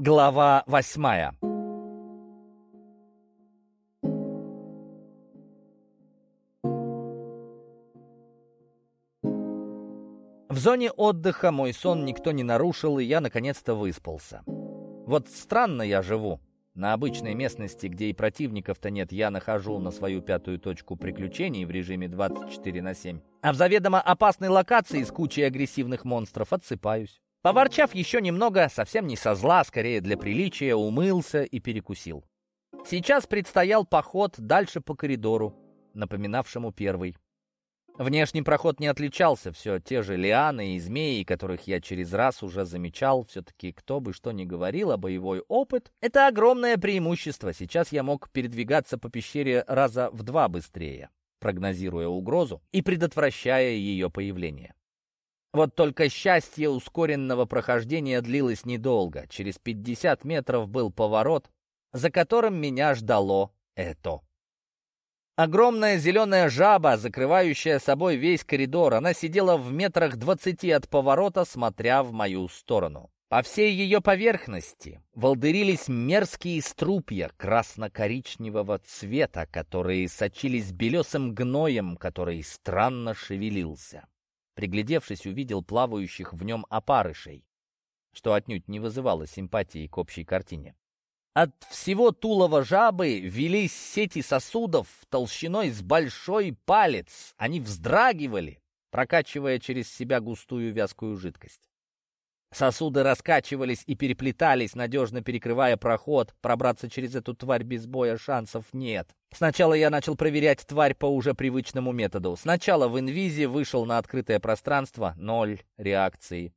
Глава восьмая В зоне отдыха мой сон никто не нарушил, и я наконец-то выспался. Вот странно я живу. На обычной местности, где и противников-то нет, я нахожу на свою пятую точку приключений в режиме 24 на 7. А в заведомо опасной локации с кучей агрессивных монстров отсыпаюсь. Поворчав еще немного, совсем не со зла, скорее для приличия, умылся и перекусил. Сейчас предстоял поход дальше по коридору, напоминавшему первый. Внешний проход не отличался, все те же лианы и змеи, которых я через раз уже замечал. Все-таки, кто бы что ни говорил, а боевой опыт — это огромное преимущество. Сейчас я мог передвигаться по пещере раза в два быстрее, прогнозируя угрозу и предотвращая ее появление. Вот только счастье ускоренного прохождения длилось недолго. Через 50 метров был поворот, за которым меня ждало это. Огромная зеленая жаба, закрывающая собой весь коридор, она сидела в метрах двадцати от поворота, смотря в мою сторону. По всей ее поверхности волдырились мерзкие струпья красно-коричневого цвета, которые сочились белесым гноем, который странно шевелился. Приглядевшись, увидел плавающих в нем опарышей, что отнюдь не вызывало симпатии к общей картине. От всего тулова жабы велись сети сосудов толщиной с большой палец. Они вздрагивали, прокачивая через себя густую вязкую жидкость. Сосуды раскачивались и переплетались, надежно перекрывая проход. Пробраться через эту тварь без боя шансов нет. Сначала я начал проверять тварь по уже привычному методу. Сначала в инвизе вышел на открытое пространство, ноль реакции.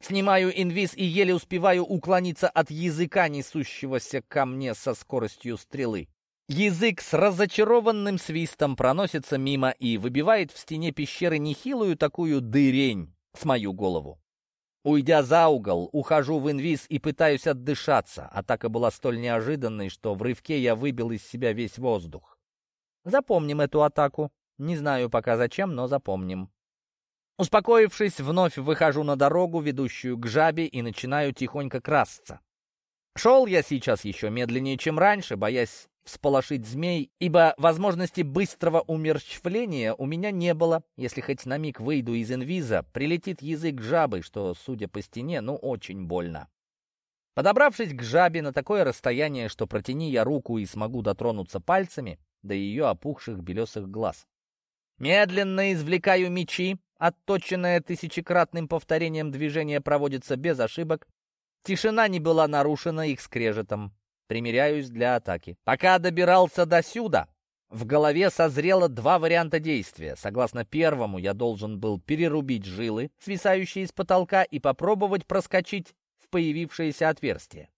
Снимаю инвиз и еле успеваю уклониться от языка, несущегося ко мне со скоростью стрелы. Язык с разочарованным свистом проносится мимо и выбивает в стене пещеры нехилую такую дырень с мою голову. Уйдя за угол, ухожу в инвиз и пытаюсь отдышаться. Атака была столь неожиданной, что в рывке я выбил из себя весь воздух. Запомним эту атаку. Не знаю пока зачем, но запомним. Успокоившись, вновь выхожу на дорогу, ведущую к жабе, и начинаю тихонько красться. Шел я сейчас еще медленнее, чем раньше, боясь всполошить змей, ибо возможности быстрого умерщвления у меня не было. Если хоть на миг выйду из инвиза, прилетит язык жабы, что, судя по стене, ну очень больно. Подобравшись к жабе на такое расстояние, что протяни я руку и смогу дотронуться пальцами до ее опухших белесых глаз. Медленно извлекаю мечи, отточенное тысячекратным повторением движения проводится без ошибок. Тишина не была нарушена их скрежетом. Примеряюсь для атаки. Пока добирался до сюда, в голове созрело два варианта действия. Согласно первому, я должен был перерубить жилы, свисающие с потолка, и попробовать проскочить в появившееся отверстие.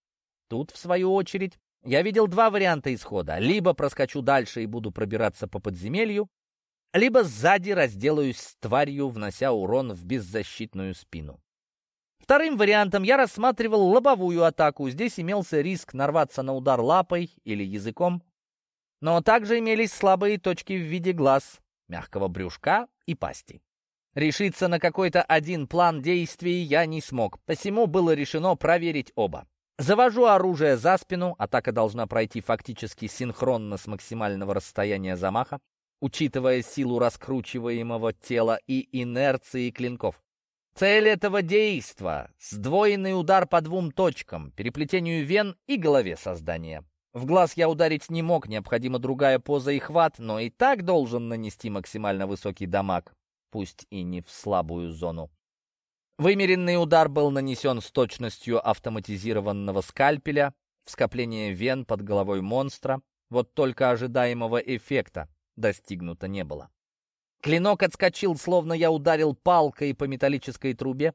Тут, в свою очередь, я видел два варианта исхода. Либо проскочу дальше и буду пробираться по подземелью, либо сзади разделаюсь с тварью, внося урон в беззащитную спину. Вторым вариантом я рассматривал лобовую атаку. Здесь имелся риск нарваться на удар лапой или языком, но также имелись слабые точки в виде глаз, мягкого брюшка и пасти. Решиться на какой-то один план действий я не смог, посему было решено проверить оба. Завожу оружие за спину, атака должна пройти фактически синхронно с максимального расстояния замаха учитывая силу раскручиваемого тела и инерции клинков. Цель этого действа — сдвоенный удар по двум точкам, переплетению вен и голове создания. В глаз я ударить не мог, необходима другая поза и хват, но и так должен нанести максимально высокий дамаг, пусть и не в слабую зону. Вымеренный удар был нанесен с точностью автоматизированного скальпеля в скопление вен под головой монстра, вот только ожидаемого эффекта достигнуто не было. Клинок отскочил, словно я ударил палкой по металлической трубе,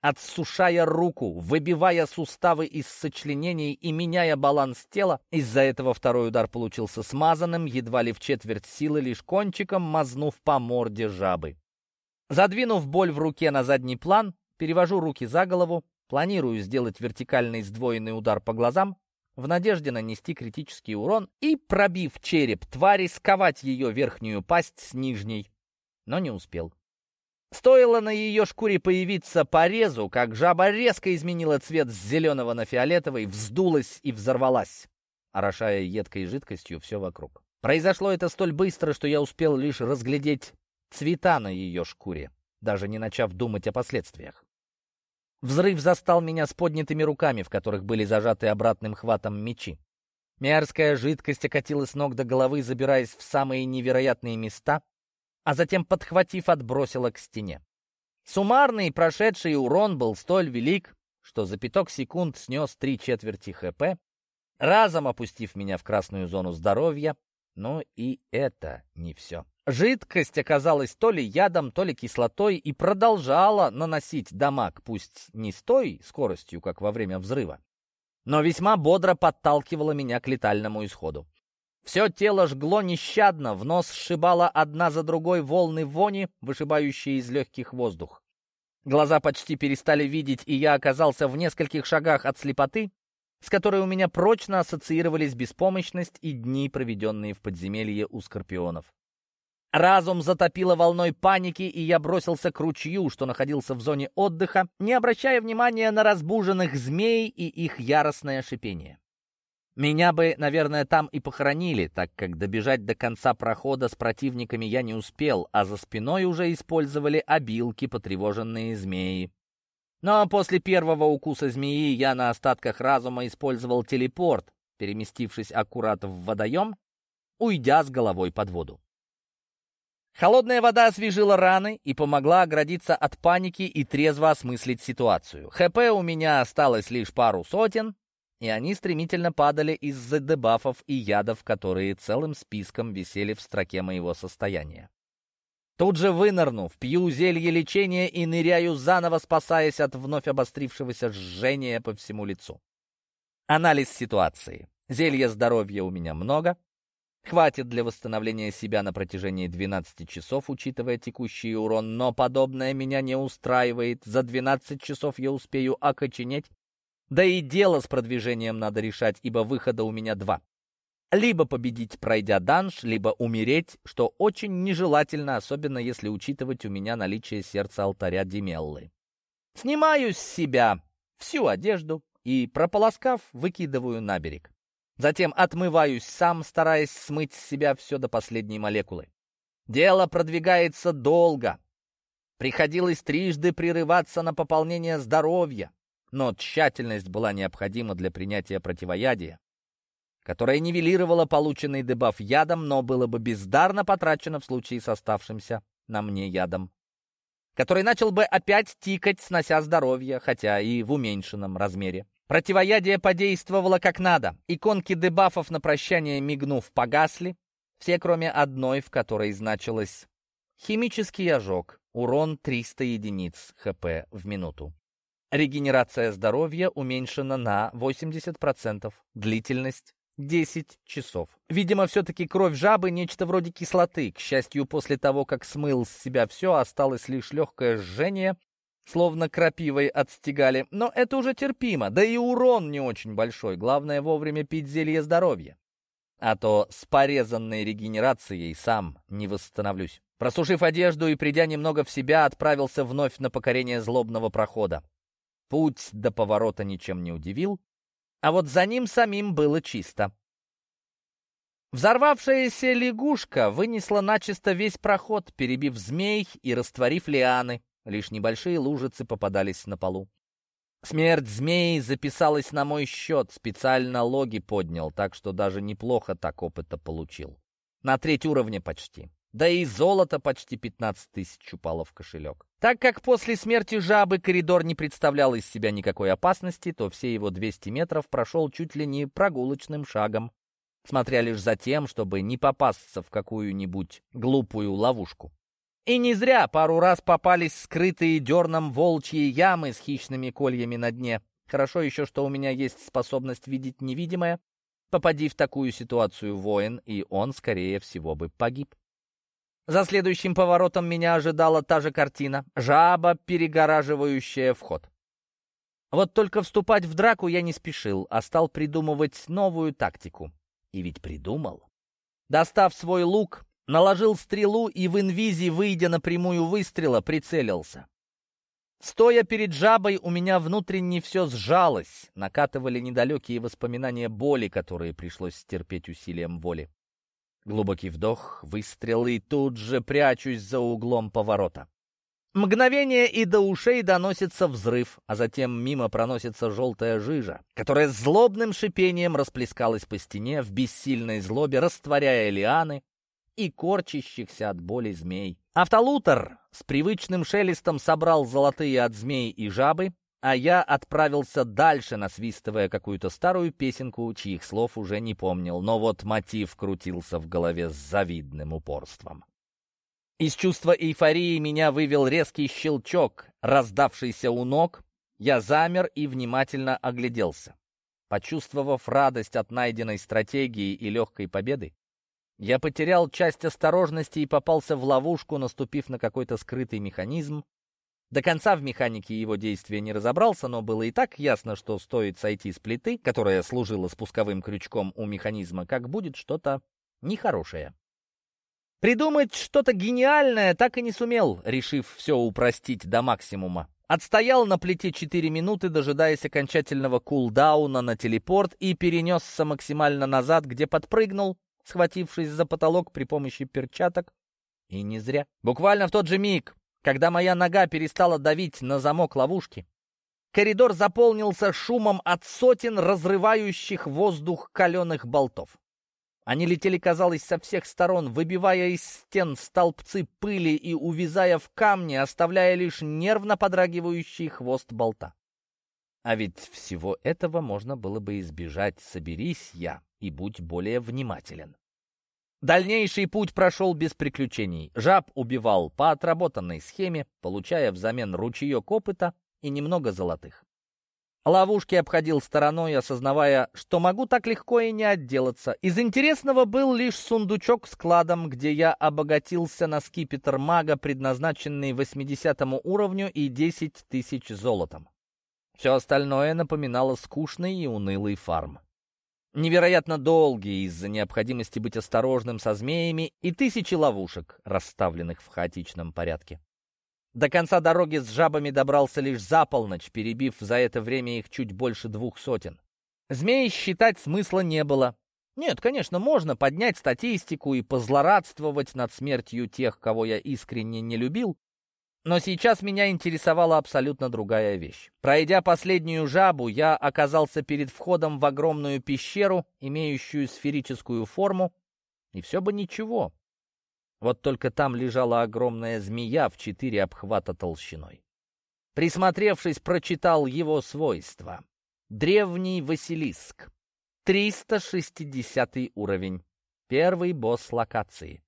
отсушая руку, выбивая суставы из сочленений и меняя баланс тела. Из-за этого второй удар получился смазанным, едва ли в четверть силы, лишь кончиком мазнув по морде жабы. Задвинув боль в руке на задний план, перевожу руки за голову, планирую сделать вертикальный сдвоенный удар по глазам, в надежде нанести критический урон и, пробив череп твари, сковать ее верхнюю пасть с нижней, но не успел. Стоило на ее шкуре появиться порезу, как жаба резко изменила цвет с зеленого на фиолетовый, вздулась и взорвалась, орошая едкой жидкостью все вокруг. Произошло это столь быстро, что я успел лишь разглядеть цвета на ее шкуре, даже не начав думать о последствиях. Взрыв застал меня с поднятыми руками, в которых были зажаты обратным хватом мечи. Мерзкая жидкость окатила с ног до головы, забираясь в самые невероятные места, а затем, подхватив, отбросила к стене. Суммарный прошедший урон был столь велик, что за пяток секунд снес три четверти ХП, разом опустив меня в красную зону здоровья, но и это не все. Жидкость оказалась то ли ядом, то ли кислотой и продолжала наносить дамаг, пусть не с той скоростью, как во время взрыва, но весьма бодро подталкивала меня к летальному исходу. Все тело жгло нещадно, в нос сшибало одна за другой волны вони, вышибающие из легких воздух. Глаза почти перестали видеть, и я оказался в нескольких шагах от слепоты, с которой у меня прочно ассоциировались беспомощность и дни, проведенные в подземелье у скорпионов. Разум затопило волной паники, и я бросился к ручью, что находился в зоне отдыха, не обращая внимания на разбуженных змей и их яростное шипение. Меня бы, наверное, там и похоронили, так как добежать до конца прохода с противниками я не успел, а за спиной уже использовали обилки, потревоженные змеи. Но после первого укуса змеи я на остатках разума использовал телепорт, переместившись аккурат в водоем, уйдя с головой под воду. Холодная вода освежила раны и помогла оградиться от паники и трезво осмыслить ситуацию. ХП у меня осталось лишь пару сотен, и они стремительно падали из-за дебафов и ядов, которые целым списком висели в строке моего состояния. Тут же вынырнув, пью зелье лечения и ныряю заново, спасаясь от вновь обострившегося жжения по всему лицу. Анализ ситуации. Зелья здоровья у меня много, Хватит для восстановления себя на протяжении 12 часов, учитывая текущий урон, но подобное меня не устраивает. За 12 часов я успею окоченеть. Да и дело с продвижением надо решать, ибо выхода у меня два. Либо победить, пройдя данж, либо умереть, что очень нежелательно, особенно если учитывать у меня наличие сердца алтаря Демеллы. Снимаю с себя всю одежду и, прополоскав, выкидываю на берег. Затем отмываюсь сам, стараясь смыть с себя все до последней молекулы. Дело продвигается долго. Приходилось трижды прерываться на пополнение здоровья, но тщательность была необходима для принятия противоядия, которое нивелировало полученный дебаф ядом, но было бы бездарно потрачено в случае с оставшимся на мне ядом, который начал бы опять тикать, снося здоровье, хотя и в уменьшенном размере. Противоядие подействовало как надо. Иконки дебафов на прощание мигнув погасли, все кроме одной, в которой значилось «Химический ожог, урон 300 единиц ХП в минуту». Регенерация здоровья уменьшена на 80%, длительность 10 часов. Видимо, все-таки кровь жабы — нечто вроде кислоты. К счастью, после того, как смыл с себя все, осталось лишь легкое жжение словно крапивой отстегали, но это уже терпимо, да и урон не очень большой, главное вовремя пить зелье здоровья. А то с порезанной регенерацией сам не восстановлюсь. Просушив одежду и придя немного в себя, отправился вновь на покорение злобного прохода. Путь до поворота ничем не удивил, а вот за ним самим было чисто. Взорвавшаяся лягушка вынесла начисто весь проход, перебив змей и растворив лианы. Лишь небольшие лужицы попадались на полу. Смерть змеи записалась на мой счет, специально логи поднял, так что даже неплохо так опыта получил. На треть уровня почти. Да и золото почти 15 тысяч упало в кошелек. Так как после смерти жабы коридор не представлял из себя никакой опасности, то все его 200 метров прошел чуть ли не прогулочным шагом, смотря лишь за тем, чтобы не попасться в какую-нибудь глупую ловушку. И не зря пару раз попались скрытые дерном волчьи ямы с хищными кольями на дне. Хорошо еще, что у меня есть способность видеть невидимое. Попади в такую ситуацию воин, и он, скорее всего, бы погиб. За следующим поворотом меня ожидала та же картина — жаба, перегораживающая вход. Вот только вступать в драку я не спешил, а стал придумывать новую тактику. И ведь придумал. Достав свой лук, Наложил стрелу и в инвизи, выйдя на прямую выстрела, прицелился. Стоя перед жабой, у меня внутренне все сжалось, накатывали недалекие воспоминания боли, которые пришлось стерпеть усилием воли. Глубокий вдох, выстрел, и тут же прячусь за углом поворота. Мгновение, и до ушей доносится взрыв, а затем мимо проносится желтая жижа, которая злобным шипением расплескалась по стене в бессильной злобе, растворяя лианы и корчащихся от боли змей. Автолутер с привычным шелестом собрал золотые от змей и жабы, а я отправился дальше, насвистывая какую-то старую песенку, чьих слов уже не помнил, но вот мотив крутился в голове с завидным упорством. Из чувства эйфории меня вывел резкий щелчок, раздавшийся у ног. Я замер и внимательно огляделся. Почувствовав радость от найденной стратегии и легкой победы, я потерял часть осторожности и попался в ловушку, наступив на какой-то скрытый механизм. До конца в механике его действия не разобрался, но было и так ясно, что стоит сойти с плиты, которая служила спусковым крючком у механизма, как будет что-то нехорошее. Придумать что-то гениальное так и не сумел, решив все упростить до максимума. Отстоял на плите 4 минуты, дожидаясь окончательного кулдауна на телепорт и перенесся максимально назад, где подпрыгнул, схватившись за потолок при помощи перчаток. И не зря. Буквально в тот же миг, когда моя нога перестала давить на замок ловушки, коридор заполнился шумом от сотен разрывающих воздух каленых болтов. Они летели, казалось, со всех сторон, выбивая из стен столбцы пыли и увязая в камне, оставляя лишь нервно подрагивающий хвост болта. А ведь всего этого можно было бы избежать, соберись я и будь более внимателен. Дальнейший путь прошел без приключений. Жаб убивал по отработанной схеме, получая взамен ручеек опыта и немного золотых. Ловушки обходил стороной, осознавая, что могу так легко и не отделаться. Из интересного был лишь сундучок с кладом, где я обогатился на скипетр мага, предназначенный 80 уровню и 10 тысяч золотом. Все остальное напоминало скучный и унылый фарм. Невероятно долгий из-за необходимости быть осторожным со змеями и тысячи ловушек, расставленных в хаотичном порядке. До конца дороги с жабами добрался лишь за полночь, перебив за это время их чуть больше двух сотен. Змеи считать смысла не было. Нет, конечно, можно поднять статистику и позлорадствовать над смертью тех, кого я искренне не любил, но сейчас меня интересовала абсолютно другая вещь. Пройдя последнюю жабу, я оказался перед входом в огромную пещеру, имеющую сферическую форму, и все бы ничего. Вот только там лежала огромная змея в четыре обхвата толщиной. Присмотревшись, прочитал его свойства. Древний Василиск. 360 уровень. Первый босс локации.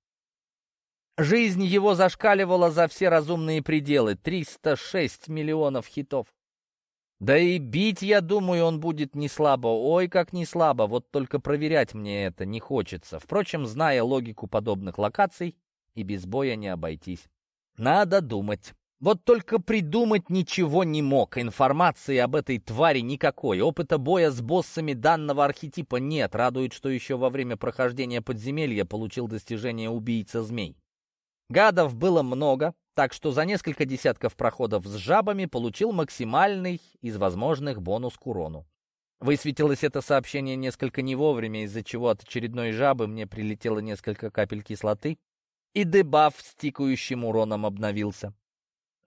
Жизнь его зашкаливала за все разумные пределы. 306 миллионов хитов. Да и бить, я думаю, он будет не слабо. Ой, как не слабо. Вот только проверять мне это не хочется. Впрочем, зная логику подобных локаций, и без боя не обойтись. Надо думать. Вот только придумать ничего не мог. Информации об этой твари никакой. Опыта боя с боссами данного архетипа нет. Радует, что еще во время прохождения подземелья получил достижение убийца змей. Гадов было много, так что за несколько десятков проходов с жабами получил максимальный из возможных бонус к урону. Высветилось это сообщение несколько не вовремя, из-за чего от очередной жабы мне прилетело несколько капель кислоты, и дебаф с тикающим уроном обновился.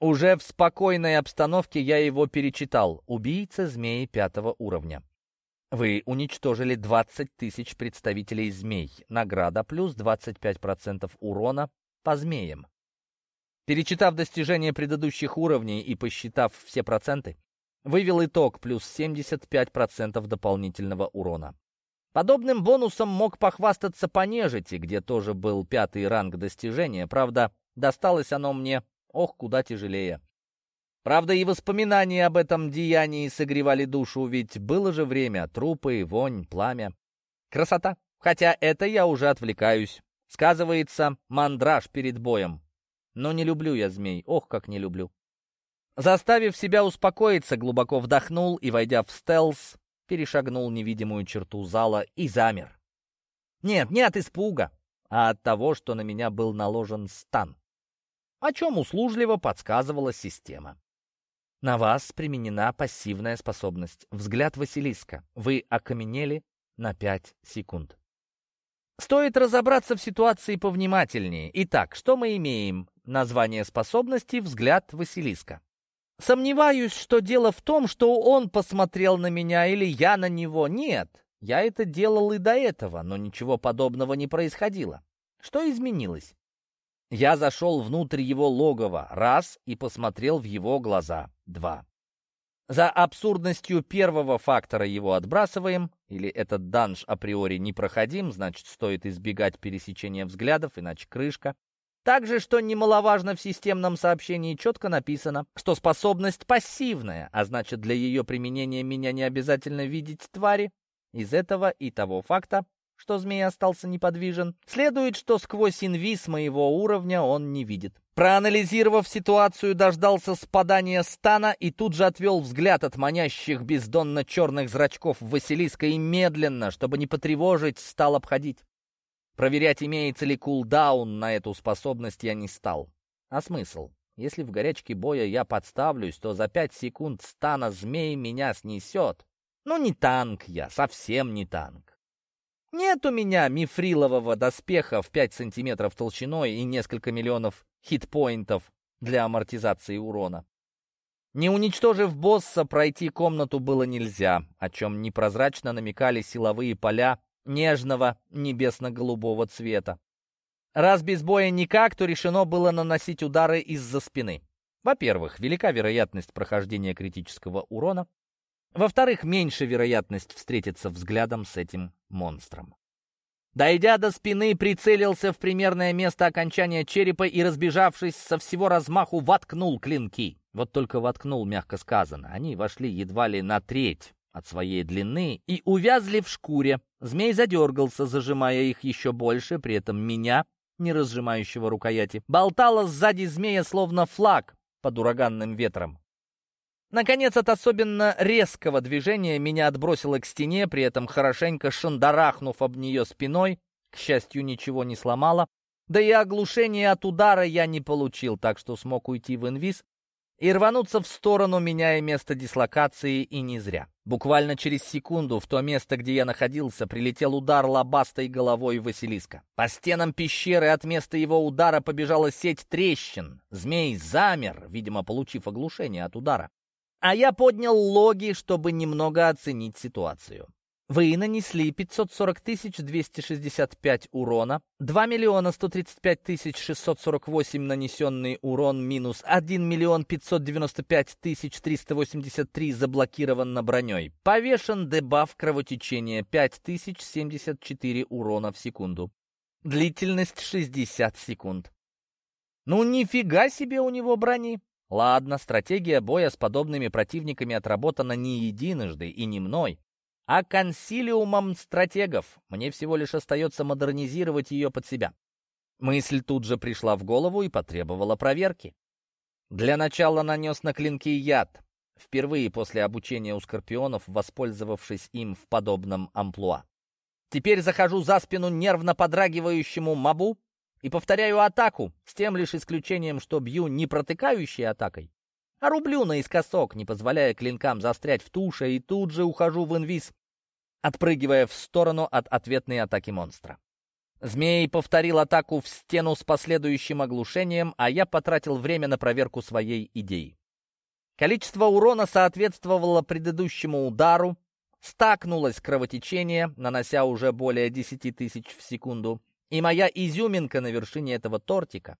Уже в спокойной обстановке я его перечитал. Убийца змеи пятого уровня. Вы уничтожили 20 тысяч представителей змей. Награда плюс 25% урона по змеям. Перечитав достижения предыдущих уровней и посчитав все проценты, вывел итог плюс 75% дополнительного урона. Подобным бонусом мог похвастаться по нежити, где тоже был пятый ранг достижения. Правда, досталось оно мне, ох, куда тяжелее. Правда, и воспоминания об этом деянии согревали душу, ведь было же время, трупы, вонь, пламя. Красота. Хотя это я уже отвлекаюсь. Сказывается мандраж перед боем. Но не люблю я змей, ох, как не люблю. Заставив себя успокоиться, глубоко вдохнул и, войдя в стелс, перешагнул невидимую черту зала и замер. Нет, не от испуга, а от того, что на меня был наложен стан. О чем услужливо подсказывала система. На вас применена пассивная способность. Взгляд Василиска. Вы окаменели на 5 секунд. Стоит разобраться в ситуации повнимательнее. Итак, что мы имеем? Название способности «Взгляд Василиска». Сомневаюсь, что дело в том, что он посмотрел на меня или я на него. Нет, я это делал и до этого, но ничего подобного не происходило. Что изменилось? Я зашел внутрь его логова, раз, и посмотрел в его глаза, два. За абсурдностью первого фактора его отбрасываем, или этот данж априори непроходим, значит, стоит избегать пересечения взглядов, иначе крышка. Также, что немаловажно в системном сообщении, четко написано, что способность пассивная, а значит, для ее применения меня не обязательно видеть твари. Из этого и того факта, что змей остался неподвижен, следует, что сквозь инвиз моего уровня он не видит. Проанализировав ситуацию, дождался спадания стана и тут же отвел взгляд от манящих бездонно-черных зрачков Василиска и медленно, чтобы не потревожить, стал обходить. Проверять, имеется ли кулдаун на эту способность, я не стал. А смысл? Если в горячке боя я подставлюсь, то за пять секунд стана змей меня снесет. Ну, не танк я, совсем не танк. Нет у меня мифрилового доспеха в 5 сантиметров толщиной и несколько миллионов хитпоинтов для амортизации урона. Не уничтожив босса, пройти комнату было нельзя, о чем непрозрачно намекали силовые поля нежного небесно-голубого цвета. Раз без боя никак, то решено было наносить удары из-за спины. Во-первых, велика вероятность прохождения критического урона. Во-вторых, меньше вероятность встретиться взглядом с этим монстром. Дойдя до спины, прицелился в примерное место окончания черепа и, разбежавшись со всего размаху, воткнул клинки. Вот только воткнул, мягко сказано. Они вошли едва ли на треть от своей длины и увязли в шкуре. Змей задергался, зажимая их еще больше, при этом меня, не разжимающего рукояти, болтало сзади змея, словно флаг под ураганным ветром. Наконец, от особенно резкого движения меня отбросило к стене, при этом хорошенько шандарахнув об нее спиной. К счастью, ничего не сломало. Да и оглушения от удара я не получил, так что смог уйти в инвиз и рвануться в сторону, меняя место дислокации, и не зря. Буквально через секунду в то место, где я находился, прилетел удар лобастой головой Василиска. По стенам пещеры от места его удара побежала сеть трещин. Змей замер, видимо, получив оглушение от удара. А я поднял логи, чтобы немного оценить ситуацию. Вы нанесли 540 265 урона, 2 миллиона 135 648 нанесенный урон минус 1 миллион 595 383 заблокировано броней. Повешен дебаф кровотечения 5074 урона в секунду. Длительность 60 секунд. Ну нифига себе у него брони. Ладно, стратегия боя с подобными противниками отработана не единожды и не мной, а консилиумом стратегов. Мне всего лишь остается модернизировать ее под себя. Мысль тут же пришла в голову и потребовала проверки. Для начала нанес на клинки яд, впервые после обучения у скорпионов, воспользовавшись им в подобном амплуа. Теперь захожу за спину нервно подрагивающему мобу и повторяю атаку, с тем лишь исключением, что бью не протыкающей атакой, а рублю наискосок, не позволяя клинкам застрять в туше, и тут же ухожу в инвиз, отпрыгивая в сторону от ответной атаки монстра. Змей повторил атаку в стену с последующим оглушением, а я потратил время на проверку своей идеи. Количество урона соответствовало предыдущему удару, стакнулось кровотечение, нанося уже более 10 тысяч в секунду, и моя изюминка на вершине этого тортика.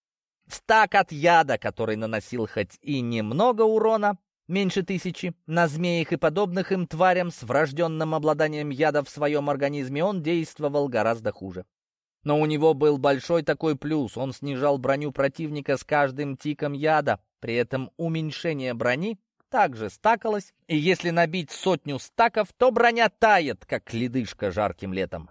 Стак от яда, который наносил хоть и немного урона, меньше тысячи, на змеях и подобных им тварям с врожденным обладанием яда в своем организме он действовал гораздо хуже. Но у него был большой такой плюс, он снижал броню противника с каждым тиком яда, при этом уменьшение брони также стакалось, и если набить сотню стаков, то броня тает, как ледышка жарким летом.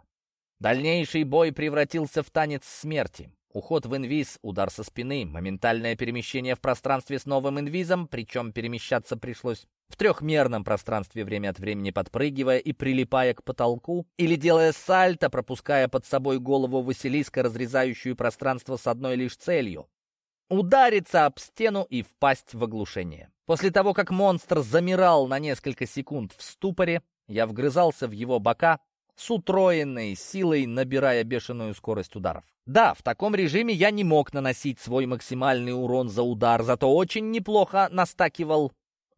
Дальнейший бой превратился в танец смерти. Уход в инвиз, удар со спины, моментальное перемещение в пространстве с новым инвизом, причем перемещаться пришлось в трехмерном пространстве время от времени подпрыгивая и прилипая к потолку, или делая сальто, пропуская под собой голову Василиска, разрезающую пространство с одной лишь целью — удариться об стену и впасть в оглушение. После того, как монстр замирал на несколько секунд в ступоре, я вгрызался в его бока, с утроенной силой набирая бешеную скорость ударов. Да, в таком режиме я не мог наносить свой максимальный урон за удар, зато очень неплохо настакивал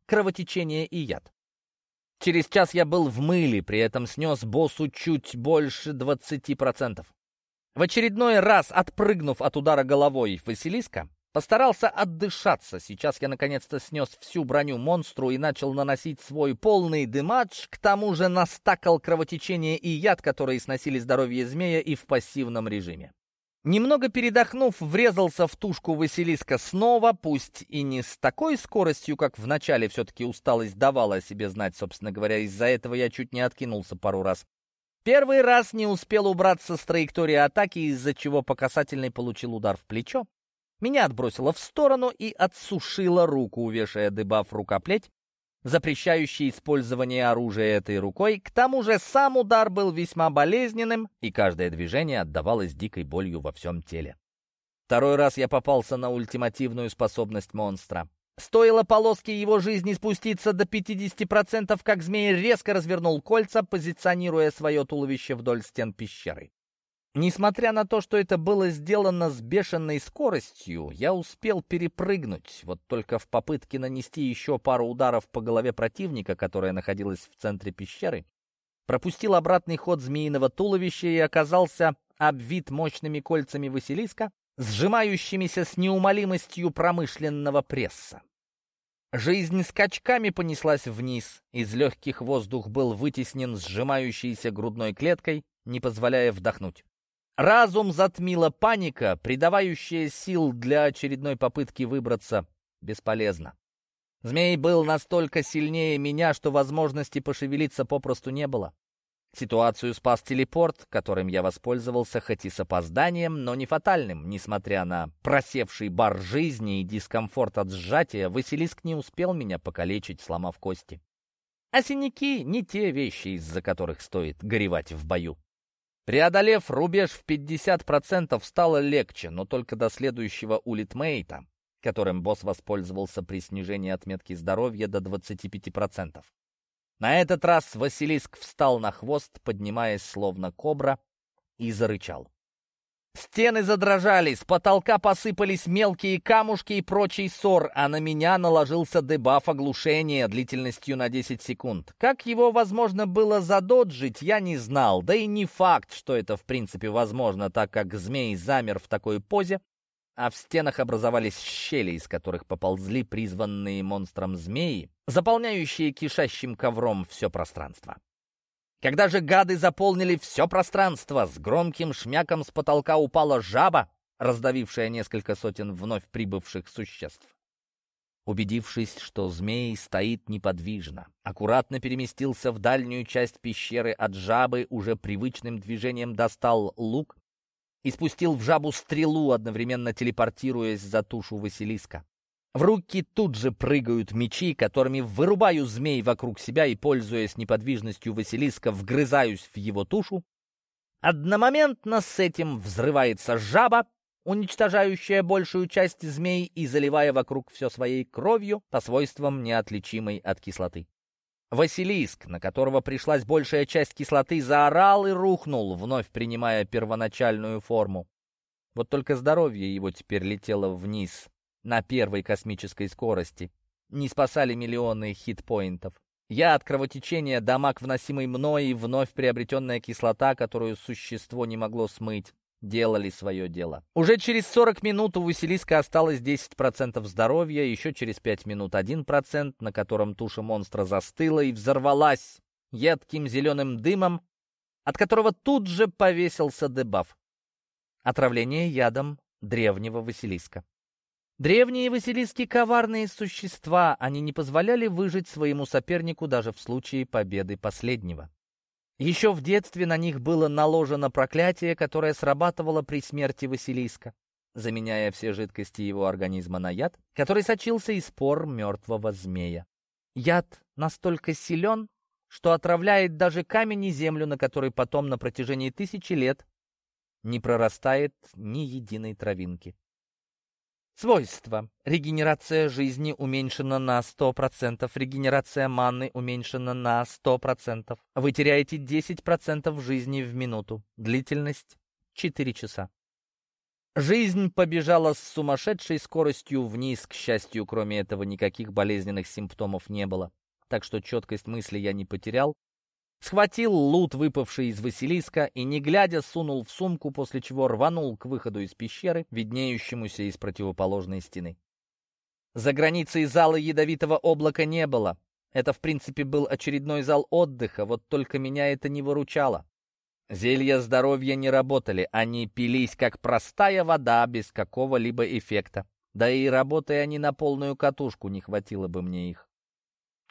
кровотечение и яд. Через час я был в мыле, при этом снес боссу чуть больше 20%. В очередной раз, отпрыгнув от удара головой Василиска, Постарался отдышаться. Сейчас я наконец-то снес всю броню монстру и начал наносить свой полный дымадж. К тому же настакал кровотечение и яд, которые сносили здоровье змея и в пассивном режиме. Немного передохнув, врезался в тушку Василиска снова, пусть и не с такой скоростью, как в начале, все-таки усталость давала о себе знать, собственно говоря, из-за этого я чуть не откинулся пару раз. Первый раз не успел убраться с траектории атаки, из-за чего по касательной получил удар в плечо. Меня отбросило в сторону и отсушило руку, увешая дебаф рукоплеть, запрещающий использование оружия этой рукой. К тому же сам удар был весьма болезненным, и каждое движение отдавалось дикой болью во всем теле. Второй раз я попался на ультимативную способность монстра. Стоило полоске его жизни спуститься до 50%, как змей резко развернул кольца, позиционируя свое туловище вдоль стен пещеры. Несмотря на то, что это было сделано с бешеной скоростью, я успел перепрыгнуть, вот только в попытке нанести еще пару ударов по голове противника, которая находилась в центре пещеры, пропустил обратный ход змеиного туловища и оказался обвит мощными кольцами Василиска, сжимающимися с неумолимостью промышленного пресса. Жизнь скачками понеслась вниз, из легких воздух был вытеснен сжимающейся грудной клеткой, не позволяя вдохнуть. Разум затмила паника, придавающая сил для очередной попытки выбраться бесполезно. Змей был настолько сильнее меня, что возможности пошевелиться попросту не было. Ситуацию спас телепорт, которым я воспользовался хоть и с опозданием, но не фатальным. Несмотря на просевший бар жизни и дискомфорт от сжатия, Василиск не успел меня покалечить, сломав кости. А синяки — не те вещи, из-за которых стоит горевать в бою. Преодолев рубеж в 50%, стало легче, но только до следующего улитмейта, которым босс воспользовался при снижении отметки здоровья до 25%. На этот раз Василиск встал на хвост, поднимаясь словно кобра, и зарычал. Стены задрожали, с потолка посыпались мелкие камушки и прочий ссор, а на меня наложился дебаф оглушения длительностью на 10 секунд. Как его возможно было задоджить, я не знал, да и не факт, что это в принципе возможно, так как змей замер в такой позе, а в стенах образовались щели, из которых поползли призванные монстром змеи, заполняющие кишащим ковром все пространство. Когда же гады заполнили все пространство, с громким шмяком с потолка упала жаба, раздавившая несколько сотен вновь прибывших существ. Убедившись, что змей стоит неподвижно, аккуратно переместился в дальнюю часть пещеры от жабы, уже привычным движением достал лук и спустил в жабу стрелу, одновременно телепортируясь за тушу Василиска. В руки тут же прыгают мечи, которыми вырубаю змей вокруг себя и, пользуясь неподвижностью Василиска, вгрызаюсь в его тушу. Одномоментно с этим взрывается жаба, уничтожающая большую часть змей и заливая вокруг все своей кровью, по свойствам неотличимой от кислоты. Василиск, на которого пришлась большая часть кислоты, заорал и рухнул, вновь принимая первоначальную форму. Вот только здоровье его теперь летело вниз, на первой космической скорости. Не спасали миллионы хитпоинтов. Я от кровотечения, дамаг, вносимый мной, и вновь приобретенная кислота, которую существо не могло смыть, делали свое дело. Уже через 40 минут у Василиска осталось 10% здоровья, еще через 5 минут 1%, на котором туша монстра застыла и взорвалась едким зеленым дымом, от которого тут же повесился дебаф. Отравление ядом древнего Василиска. Древние Василиски — коварные существа, они не позволяли выжить своему сопернику даже в случае победы последнего. Еще в детстве на них было наложено проклятие, которое срабатывало при смерти Василиска. заменяя все жидкости его организма на яд, который сочился из пор мертвого змея. Яд настолько силен, что отравляет даже камень и землю, на которой потом на протяжении тысячи лет не прорастает ни единой травинки. Свойства. Регенерация жизни уменьшена на 100%, регенерация манны уменьшена на 100%. Вы теряете 10% жизни в минуту. Длительность 4 часа. Жизнь побежала с сумасшедшей скоростью вниз. К счастью, кроме этого, никаких болезненных симптомов не было. Так что четкость мысли я не потерял, Схватил лут, выпавший из Василиска, и, не глядя, сунул в сумку, после чего рванул к выходу из пещеры, виднеющемуся из противоположной стены. За границей зала ядовитого облака не было. Это, в принципе, был очередной зал отдыха, вот только меня это не выручало. Зелья здоровья не работали, они пились как простая вода, без какого-либо эффекта. Да и работая они на полную катушку, не хватило бы мне их.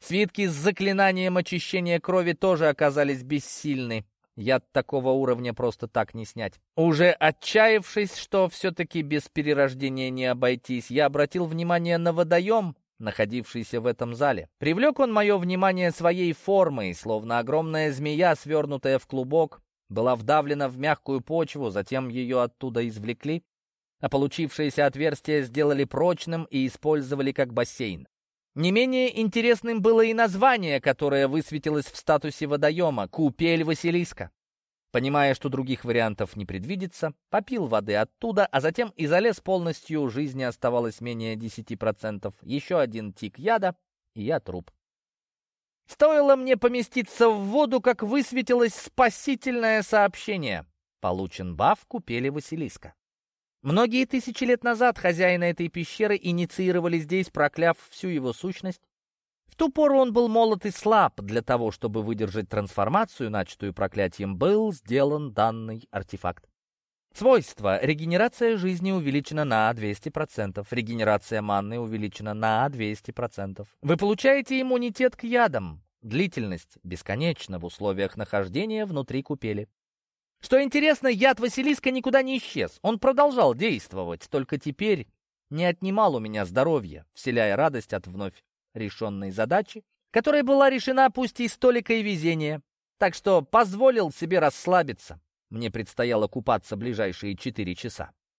Свитки с заклинанием очищения крови тоже оказались бессильны. Яд такого уровня просто так не снять. Уже отчаявшись, что все-таки без перерождения не обойтись, я обратил внимание на водоем, находившийся в этом зале. Привлек он мое внимание своей формой, словно огромная змея, свернутая в клубок, была вдавлена в мягкую почву, затем ее оттуда извлекли, а получившееся отверстие сделали прочным и использовали как бассейн. Не менее интересным было и название, которое высветилось в статусе водоема — «Купель Василиска». Понимая, что других вариантов не предвидится, попил воды оттуда, а затем и залез полностью, жизни оставалось менее 10%. Еще один тик яда, и я труп. Стоило мне поместиться в воду, как высветилось спасительное сообщение. Получен баф купели Василиска. Многие тысячи лет назад хозяина этой пещеры инициировали здесь, прокляв всю его сущность. В ту пору он был молод и слаб. Для того, чтобы выдержать трансформацию, начатую проклятием, был сделан данный артефакт. Свойства. Регенерация жизни увеличена на 200%. Регенерация манны увеличена на 200%. Вы получаете иммунитет к ядам. Длительность бесконечна в условиях нахождения внутри купели. Что интересно, яд Василиска никуда не исчез. Он продолжал действовать, только теперь не отнимал у меня здоровье, вселяя радость от вновь решенной задачи, которая была решена пусть и столика и везения. Так что позволил себе расслабиться. Мне предстояло купаться ближайшие четыре часа.